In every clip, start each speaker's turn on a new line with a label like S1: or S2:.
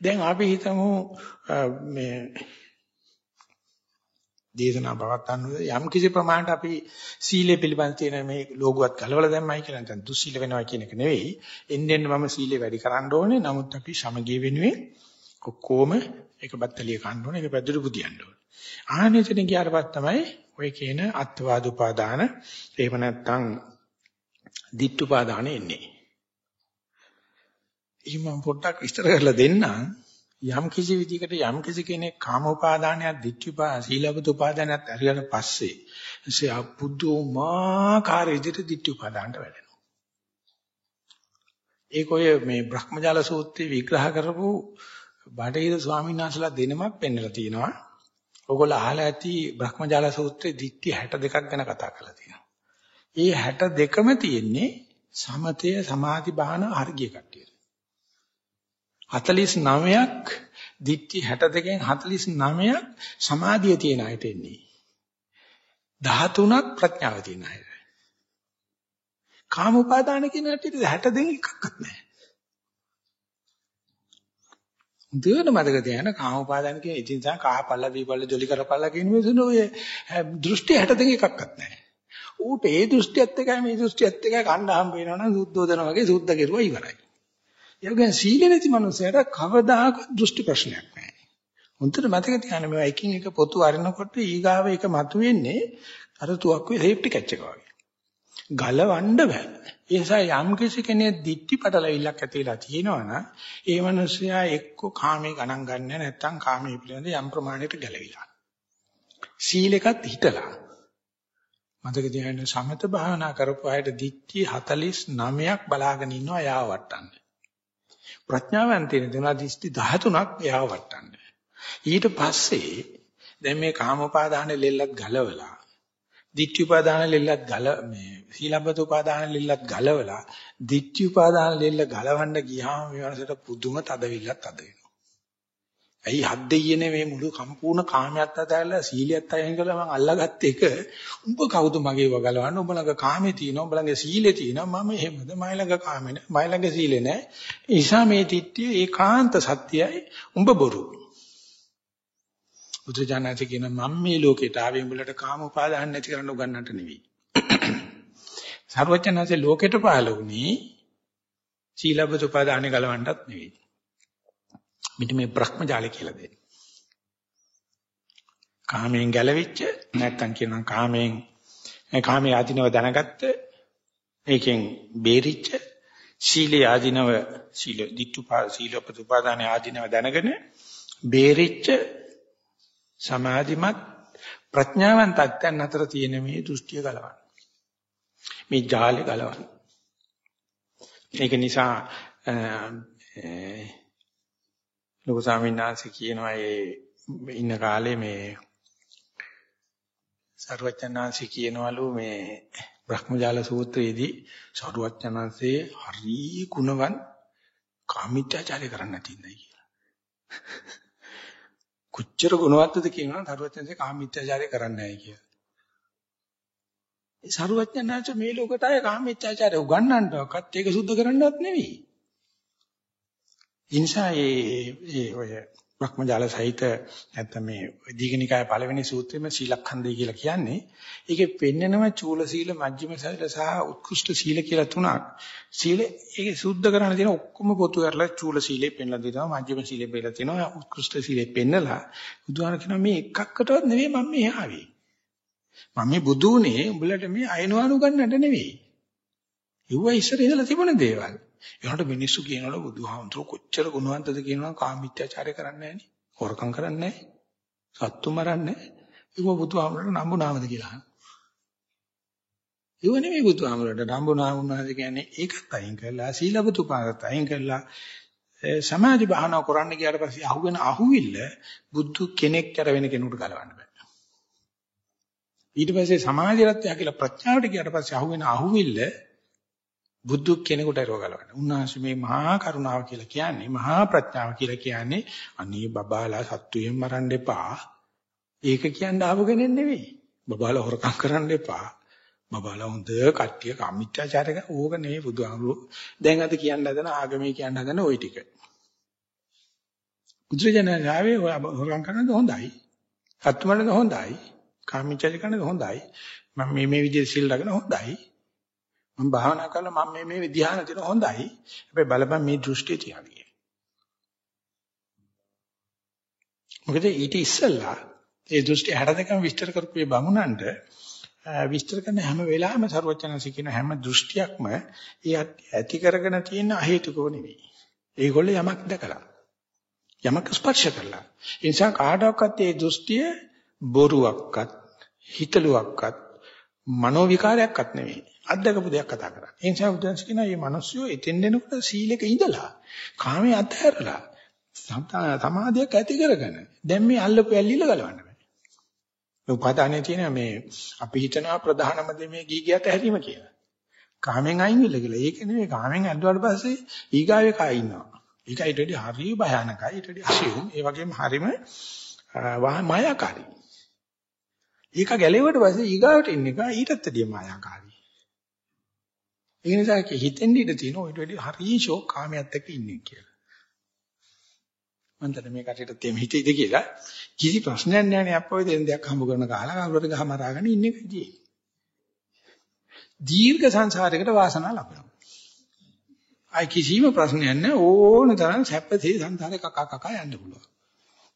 S1: දැන් අපි හිතමු මේ දේශනා පවත්වන්න යම් කිසි ප්‍රමාණයට අපි සීලය පිළිබඳ තියෙන මේ ලෝගුවත් ගලවලා දැම්මයි කියලා නැත්නම් දුස්සීල වෙනවා කියන එක නෙවෙයි. එන්න එන්න මම සීලය වැඩි කරන්න ඕනේ. නමුත් අපි සමගිය වෙනුවෙන් ඔක්කොම එක බත්තලිය කන්න ඕනේ. එක පැදුරු පුදියන්න ඕනේ. ආනෙතන ගියාට පස්සේ තමයි ඔය කියන අත්වාද උපාදාන එහෙම නැත්නම් ditth උපාදාන එන්නේ. ඉතින් මම පොඩ්ඩක් විස්තර කරලා දෙන්නම්. යම් කිසි විදිහකට යම් කිසි කෙනෙක් කාම උපාදානයක් ditthi උපාදාන සීලබ්බත උපාදානයක් ඇරියට පස්සේ එසේ අපුදුමාකාර විදිහට ditthi උපාදානට වැඩෙනවා. ඒක ඔය මේ බ්‍රහ්මජාල සූත්‍රයේ විග්‍රහ කරපු බඩේර ස්වාමීන් වහන්සේලා දෙනමක් පෙන්නලා තියෙනවා. ඔයගොල්ලෝ අහලා ඇති බ්‍රහ්මජාල සූත්‍රයේ ditthi 62ක් ගැන කතා කරලා තියෙනවා. ඒ 62ම තියෙන්නේ සමතය සමාධි බාහන හර්ගිය කට්ටියට. 49ක් ditthi 62කින් 49ක් සමාධිය තියෙන අයට එන්නේ. 13ක් ප්‍රඥාව තියෙන අයට. කාම උපාදාන කියන හැටියට 62 එකක්වත් නැහැ. දුවන මතක තියාගන්න කාම උපාදාන කියන ඉතින් තමයි කහපල්ලා දීපල්ලා ජොලි කරපල්ලා කියන මිනිස්සුන් ඔය දෘෂ්ටි 62 එකක්වත් නැහැ. ඌට ඒ දෘෂ්ටියත් එකයි මේ දෘෂ්ටියත් එකයි කණ්ඩ හම්බ වෙනවනම් සුද්ධෝදන වගේ සුද්ධ කෙරුවා ඉවරයි. ඒ වගේ සීල නැති මනුස්සයට කවදාකවත් දෘෂ්ටි ප්‍රශ්නයක් නැහැ. හොඳට මතක තියාගන්න මේවා එකින් එක පොතු අරිනකොට ඊගාව එක මතුවෙන්නේ අර තුවක්කුවේ සේෆ්ටි කැච් එක වගේ. ගලවන්න බෑ. ඒ නිසා යම් කිසි කෙනෙක් දික්ටි පටලවිල්ලක් ඇතිලා තියෙනවනම් ඒ මනුස්සයා එක්ක කාමේ ගණන් ගන්න නැත්නම් කාමයේ පිළිබඳ යම් ප්‍රමාණයකට ගැලවිලා. සීලෙකත් හිටලා. මතක තියාගන්න සමත භාවනා කරපු අයට දික්ටි 49ක් බලාගෙන ඉන්නවා යාව වට්ටන්න. ප්‍රඥාවෙන් තියෙන තුනා දිස්ති 13ක් එයාව වටන්න. ඊට පස්සේ දැන් මේ කාමෝපාදාන ලෙල්ලත් ගලවලා ditthi upadana ලෙල්ලත් ගල මේ සීලබ්බත උපාදාන ලෙල්ලත් ගලවලා ditthi upadana ලෙල්ල ගලවන්න ගියාම මේ වරසට පුදුම තදවිල්ලක් තද වෙනවා. ඇයි හත් දෙයියනේ මේ මුළු සම්පූර්ණ කාමයට අතහැරලා සීලියත් අයින් කළා මං අල්ලාගත්ත එක? උඹ කවුද මගේ වගලවන්න? උඹ ළඟ කාමේ තියෙනවා උඹ ළඟ සීලේ තියෙනවා. මම එහෙමද? මයි ළඟ කාමේ නැහැ මයි ළඟ සීලේ නැහැ ඊසා මේ තිට්ඨිය ඒකාන්ත සත්‍යයි උඹ බොරු. බුදුජානක කියන මම මේ ලෝකෙට ආවේ උඹලට කාම උපාදාන නැති කරන්න උගන්නන්නට නෙවෙයි. සර්වඥාන්සේ ලෝකෙට පහළ වුණේ සීලබ්බත උපාදානෙ ගලවන්නත් නෙවෙයි. මෙන්න මේ බ්‍රහ්මජාලය කියලා දෙන්නේ. කාමයෙන් ගැලවිච්ච නැත්තම් කියනවා කාමයෙන් කාමයේ ආධිනව දැනගත්ත ඒකෙන් බේරිච්ච සීලේ ආධිනව සීල ditthුපා සීලපතුපාදානේ ආධිනව දැනගෙන බේරිච්ච සමාධිමත් ප්‍රඥාවන්ත අත්යන් අතර තියෙන මේ දෘෂ්ටිය ගලවන්න. මේ ජාලය ගලවන්න. ඒක නිසා ලොකු ස්වාමීන් වහන්සේ කියනවා ඒ ඉන්න කාලේ මේ සරුවචනාංශي කියනවලු මේ බ්‍රහ්මජාල සූත්‍රයේදී සරුවචනාංශේ හරි ගුණවන් කාමීත්‍යාචාරය කරන්න නැතිඳයි කියලා. කොච්චර ගුණවත්ද කියනවා සරුවචනාංශේ කාමීත්‍යාචාරය කරන්නේ නැහැ කියලා. ඒ සරුවචනාංශ මේ ලෝකයට ආයේ කාමීත්‍යාචාරය උගන්වන්නවක්වත් ඒක සුද්ධ කරන්නවත් නෙවෙයි. ඉන්සා ඒ ඔය භක්මජාල සහිත නැත්නම් මේ දීඝනිකාය පළවෙනි සූත්‍රෙම සීලඛණ්ඩය කියලා කියන්නේ. ඒකේ පෙන්නනම චූල සීල මජ්ක්‍ධිම සීල සහ උත්කෘෂ්ඨ සීල කියලා තුනක්. සීල ඒකේ සුද්ධ කරන්න තියෙන ඔක්කොම පොතු කරලා චූල සීලේ පෙන්නලා දෙනවා මජ්ක්‍ධිම සීලේ පෙන්නලා තියෙනවා උත්කෘෂ්ඨ සීලේ පෙන්නලා. බුදුහාම කියනවා මේ එකක්කටවත් නෙවෙයි මම මේ ආවේ. මම මේ බුදුනේ උඹලට මේ අයනවානු ගන්නට නෙවෙයි. ඉුව ඉස්සර ඉඳලා තිබුණ දේවල්. ඒකට මිනිස්සු කියනවලු බුදුහාමුදුර කොච්චර ගුණවන්තද කියනවා කාමීත්‍යාචාරය කරන්නේ නැහනේ. හොරකම් කරන්නේ නැහැ. සත්තු මරන්නේ නැහැ. ඒක බුදුහාමුදුරට නම්බු නාමද කියලා අහනවා. ඒව නෙමෙයි බුදුහාමුදුරට නම්බු නාම උනාද කියන්නේ ඒකත් අයින් කරලා සීලබතු පාදත් අයින් කරලා සමාධි භාවනා කරන්න ගියාට පස්සේ අහුවෙන අහුවිල්ල බුදු කෙනෙක් කර වෙන කෙනෙකුට ගලවන්න බෑ. ඊට පස්සේ සමාධියත් යකිලා ප්‍රඥාවට ගියාට පස්සේ අහුවෙන අහුවිල්ල බුදු කෙනෙකුට රෝග ගලවන්න. උන්වහන්සේ මේ මහා කරුණාව කියලා කියන්නේ මහා ප්‍රඥාව කියලා කියන්නේ අනේ බබාලා සත්තුයෙන් මරන්න එපා. ඒක කියන්න ආව කෙනෙක් නෙවෙයි. බබාලා හොරකම් කරන්න එපා. බබාලා හොඳ කට්ටිය කම්මිත්‍යාචාරක ඕක නෙවෙයි බුදුහාමුදුරුවෝ. දැන් අද කියන්න හදන ආගමේ කියන්න හදන ওই ටික. බුදුරජාණන් ආවේ හොරම් කරනද හොඳයි. සත්තුමලද හොඳයි. කාමීචර්ය කරනද හොඳයි. මම මේ මේ විදිහට සිල් ලගෙන හොඳයි. මම භාවනා කරලා මම මේ මේ විධ්‍යාන දෙන හොඳයි. හැබැයි බලපන් මේ දෘෂ්ටිය තියන්නේ. මොකද ඊට ඉස්සෙල්ලා ඒ දෘෂ්ටි 62ම විස්තර කරපු මේ බමුණන්ට විස්තර කරන හැම වෙලාවෙම ਸਰවඥාන්සේ කියන හැම දෘෂ්ටියක්ම ඒ ඇති කරගෙන තියෙන අහේතුකව නෙවෙයි. ඒගොල්ලෝ යමක් දැකලා යමක් ස්පර්ශ කරලා. ඒ නිසා කාටවත් මේ දෘෂ්ටිය බොරුවක්වත් හිතලුවක්වත් මනෝ විකාරයක්වත් නෙවෙයි. අත්දකපු දෙයක් කතා කරන්නේ. ඒ නිසා බුදුන්ස් කියනවා මේ මිනිස්සු එතෙන් දෙනකොට සීලෙක ඉඳලා කාමයේ අතහැරලා සමාධියක් ඇති කරගෙන දැන් මේ අල්ලපු ඇල්ලිල ගලවන්න බෑ. මේ උපාදානයේ තියෙන මේ අපි හිතනවා ප්‍රධානම දේ මේ ගීගියත් ඇහැරීම කියලා. කාමෙන් අයින් වෙලා කියලා. ඒක නෙවෙයි කාමෙන් ඇල්ලුවාට පස්සේ ඊගාවේ කා ඉන්නවා. ඒක ඊට වඩා හරිය භයානකයි. ඊට වඩා අසියුම්. ඒ වගේම හරීම මායාකාරී. ඒක ගැලෙවට පස්සේ ඊගාවට ඉන්න එක ඊටත් වැඩිය මායාකාරී. ඒ නිසා හිතෙන් ඉඳ තියෙන ඔයිට වැඩි හරිය ෂෝක් කාමයට එක්ක ඉන්නේ කියලා. මම දැන් මේ කටට තෙම හිතේද කියලා කිසි ප්‍රශ්නයක් නැහැ නේ අප්පෝ දෙන දෙයක් හම්බ කරන කාලා කවුරුත් ගහ මරාගෙන ඉන්න එකයි දීර්ඝ සංසාරයකට වාසනාව ලබනවා. අයි කිසිම ප්‍රශ්නයක් නැහැ ඕන තරම් සැපසේ සංසාරේ කකා කකා යන්න පුළුවන්.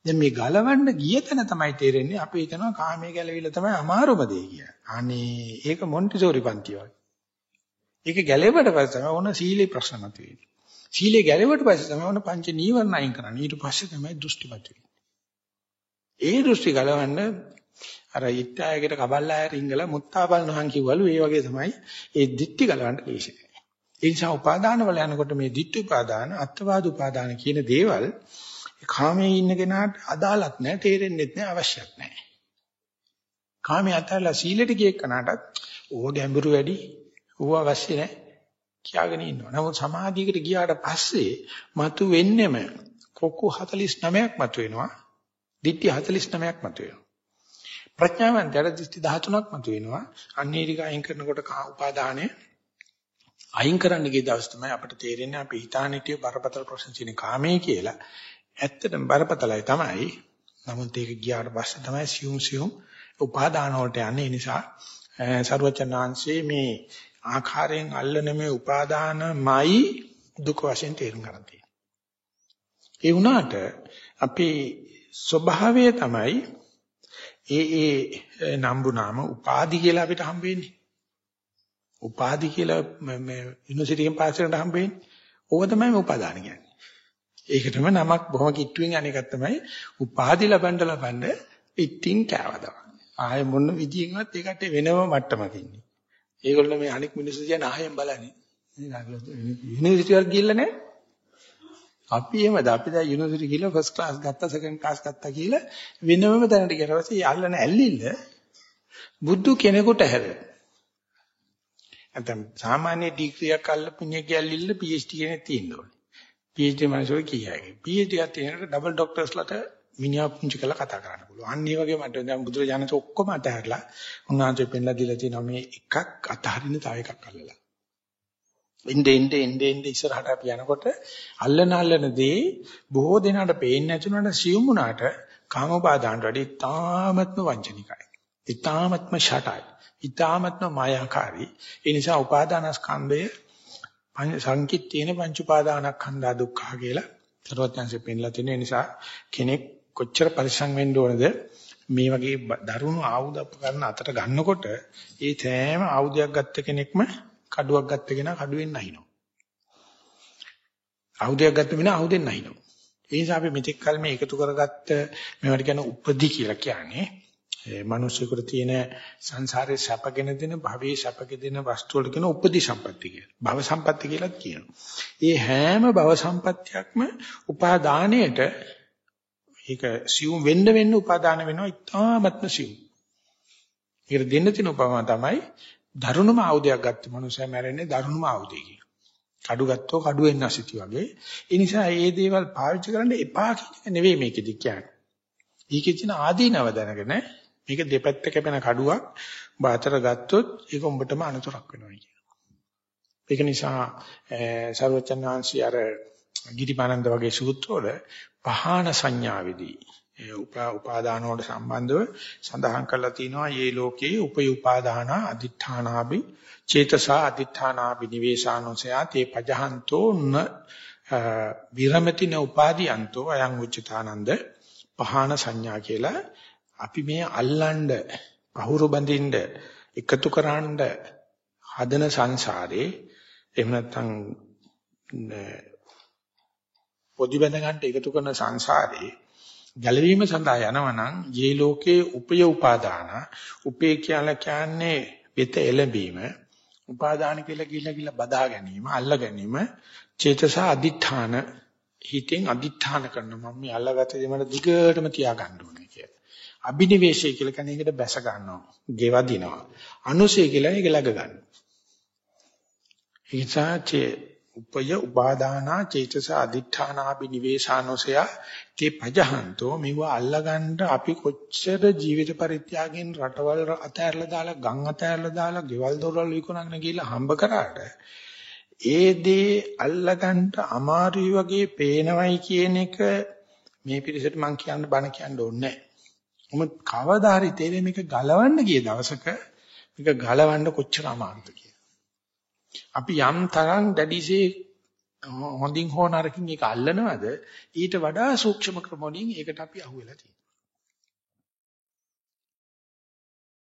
S1: දැන් මේ ගලවන්න ගිය තැන තමයි තේරෙන්නේ අපි හිතනවා කාමයේ ගැලවිලා තමයි අමාරුම දේ කියලා. අනේ ඒක මොන්ටිසෝරි පන්ති වගේ. ඒක ගැලෙවට පස්සේ තමයි ඕන සීලේ ප්‍රශ්න මතුවෙන්නේ. සීලේ ගැලෙවට පස්සේ තමයි ඕන පංච නීවරණ අයින් කරන්නේ. ඊට පස්සේ තමයි දෘෂ්ටිපත් වෙන්නේ. ඒ දෘෂ්ටි ගලවන්න අර ඉත්තායකට කබල්ලාය රිංගලා මුත්තා බලනහන් කිව්වලු ඒ වගේ තමයි ඒ දික්ටි ගලවන්න ලේසි නෑ. ඒ නිසා උපාදාන වල යනකොට මේ දික්ටි උපාදාන, අත්වාද උපාදාන කියන දේවල් කාමයේ ඉන්න කෙනාට අදාළත් නෑ, තේරෙන්නෙත් නෑ, අවශ්‍යත් නෑ. කාමයේ අතහැරලා සීලෙට ගිය කෙනාටත් ඕව ගැඹුරු වැඩි, ඕව අවශ්‍ය නෑ. කියාගෙන ඉන්නවා. නමුත් සමාධියකට ගියාට පස්සේ මතු වෙන්නෙම කොක්කු 49ක් මතු වෙනවා. දිට්ඨි 49ක් මතු වෙනවා. ප්‍රඥාවන්තයට දිට්ඨි 13ක් මතු වෙනවා. අන්නේරික අයින් කරනකොට උපාදානය අයින් කරන්න ගිය දවස් තමයි අපිට තේරෙන්නේ අපි හිතාන හිටිය බරපතල ප්‍රශ්න තියෙන කාමයේ කියලා. ඇත්තටම බරපතලයි තමයි. නමුත් ඒක ගියාට පස්සේ තමයි සියුම් සියුම් උපාදාන වලට යන්නේ. ඒ නිසා සරුවචනාංශයේ මේ ආකාරයෙන් අල්ලන මේ උපාදානමයි දුක වශයෙන් තේරුම් ගන්න තියෙන්නේ. ඒ වුණාට අපේ ස්වභාවය තමයි ඒ ඒ නම්බු නාම උපාදි කියලා අපිට හම්බ වෙන්නේ. උපාදි කියලා මේ යුනිවර්සිටි එකෙන් පාස් කරනට හම්බ වෙන්නේ. ඕක තමයි මේ උපාදාන කියන්නේ. ඒකටම නමක් බොහොම කිට්ටුවෙන් අනේකක් තමයි උපාදි ලබන්න ලබන්න පිටින් කෑවදා. ආයේ මොන විදියෙන්වත් ඒකට වෙනම මට්ටමක ඉන්නේ. ඒගොල්ලෝ මේ අනික් මිනිස්සු කියන ආයෙන් බලන්නේ. යුනිවර්සිටි වල ගිහිල්ලා නැහැ. අපි එහෙමද අපි දැන් යුනිවර්සිටි ගිහිල්ලා ෆස්ට් ක්ලාස් ගත්තා සෙකන්ඩ් ක්ලාස් ගත්තා කියලා වෙනම තැනට ගියා ඊපස්සේ යල්ලන ඇල්ලිල්ල බුදු කෙනෙකුට හැර. නැත්නම් සාමාන්‍ය ඩිග්‍රියක් අල්ලපුණිය ගැල්ලිල්ල PhD කෙනෙක් තියෙන්න ඕනේ. PhD මානසෝ කියයි. PhD එකක් තියෙනකොට ඩබල් ડોක්ටර්ස්ලාට මිනිහා පුංචි කරලා කතා කරන්න පුළුවන්. අන්න ඒ වගේ මට දැන් බුදුරජාණන් ඔක්කොම අතහැරලා උන්වහන්සේ පෙන්ලා දීලා තියෙනවා මේ එකක් අතහරින්න තව එකක් අල්ලලා. ඉnde ඉnde ඉnde ඉnde ඉස්සරහට අපි යනකොට අල්ලන අල්ලන දේ බොහෝ දෙනාට පේන්නේ නැතුනට සියුම් වුණාට කාමෝපාදානට වැඩි තාමත්ම වංචනිකයි. ඊ타මත්ම ෂටයි. ඊ타මත්ම මායාකාරී. ඒ නිසා උපාදානස්කන්ධය සංකිට්ඨේන පංච උපාදානස්කන්ධා දුක්ඛ කියලා සරුවත්යන්සේ පෙන්ලා තියෙන නිසා කෙනෙක් කොච්චර පරිස්සම් වෙන්න ඕනද මේ වගේ දරුණු ආයුධ අපකරන අතට ගන්නකොට ඒ තෑම ආයුධයක් ගත්ත කෙනෙක්ම කඩුවක් ගත්ත කෙනා කඩුවෙන් නැහිනවා. ආයුධයක් ගත්ත මිනිහා ආයුධෙන් නැහිනවා. ඒ නිසා අපි මෙතෙක් කල මේ එකතු කරගත්ත මේවට කියන උපදි කියලා කියන්නේ ඒ මිනිස්සුන්ට තියෙන සංසාරේ සැපගෙන දෙන භවයේ සැපගෙන දෙන වස්තු වල කියන උපදි සම්පatti කියලා. භව සම්පatti කියලා කියනවා. ඒ හැම භව සම්පත්තියක්ම උපාදානයේට ඒක සියුම් වෙන්න වෙන්න උපාදාන වෙනවා ඉතාමත්ම සියුම්. ඒකට දෙන්න තියෙන උපමාව තමයි දරුණුම ආයුධයක් ගත්ත මනුස්සයා මැරෙන්නේ දරුණුම ආයුධයකින්. කඩු ගත්තෝ කඩුවෙන් නැසිති වගේ. ඒ නිසා මේ දේවල් පාවිච්චි කරන්න එපා කියන එක නෙවෙයි මේකෙදි කියන්නේ. ඊකේ තියෙන ආදීනව දැනගෙන මේක දෙපැත්ත කැපෙන කඩුවක් බාතර ගත්තොත් ඒක උඹටම අනතුරක් වෙනවා කියනවා. ඒක නිසා සර්වචන් වහන්සේ අර ගිරිමානන්ද වගේ සූත්‍රවල පහාන සංඥාවේදී ඒ උපාදාන වලට සම්බන්ධව සඳහන් කරලා තිනවා මේ ලෝකේ උපය උපාදාන අදිඨානාභි චේතසා අදිඨානාභි නිවේශානෝසයා තේ පජහන්තෝ න විරමති න උපාදීයන්තෝ අයං උච්චතානන්ද පහාන සංඥා කියලා අපි මේ අල්ලන්න පහුරු බඳින්න එකතු කරන්න හදන සංසාරේ එහෙම නැත්නම් පොඩි බඳ ගන්න එකතු කරන සංසාරේ ගැලවීම සඳහා යනවා නම් යේ ලෝකේ උපය උපාදාන උපේ කියලා කියන්නේ වෙත එළඹීම උපාදාන කියලා කියලා කියලා බදා ගැනීම අල්ල ගැනීම චේතස අදිඨාන හිතෙන් අදිඨාන කරන මම මේ අල්ලගත දෙමළ දිගටම තියා ගන්න ඕනේ කියලා. අබිනිවේෂය කියලා කියන්නේ ඒකට බැස ගන්නවා, ගෙවදිනවා. අනුසය කියලා ඒක läග ගන්නවා. ඊසාචේ උපය උපාදානා චේතස අදිඨානාපි නිවේශානෝසය තේ පජහන්තෝ මෙව අල්ලගන්න අපි කොච්චර ජීවිත පරිත්‍යාගයෙන් රටවල් අතෑරලා දාලා ගම් අතෑරලා දාලා ගෙවල් දොරවල් විකුණගෙන ගිහලා හම්බ කරාට ඒ දේ අල්ලගන්න අමාරුයි වගේ පේනවයි කියන එක මේ පිළිසෙට මම කියන්න බණ කියන්න ඕනේ නැහැ. මොකද කවදා හරි තේරෙන්නේ මේක ගලවන්න ගිය දවසක මේක ගලවන්න කොච්චර අමාරුද කියලා. අපි යම් තරම් දැඩිසේ හොඳින් හෝ නරකින් ඒක අල්ලනවද ඊට වඩා සූක්ෂම ක්‍රම වලින් ඒකට අපි අහුවෙලා තියෙනවා.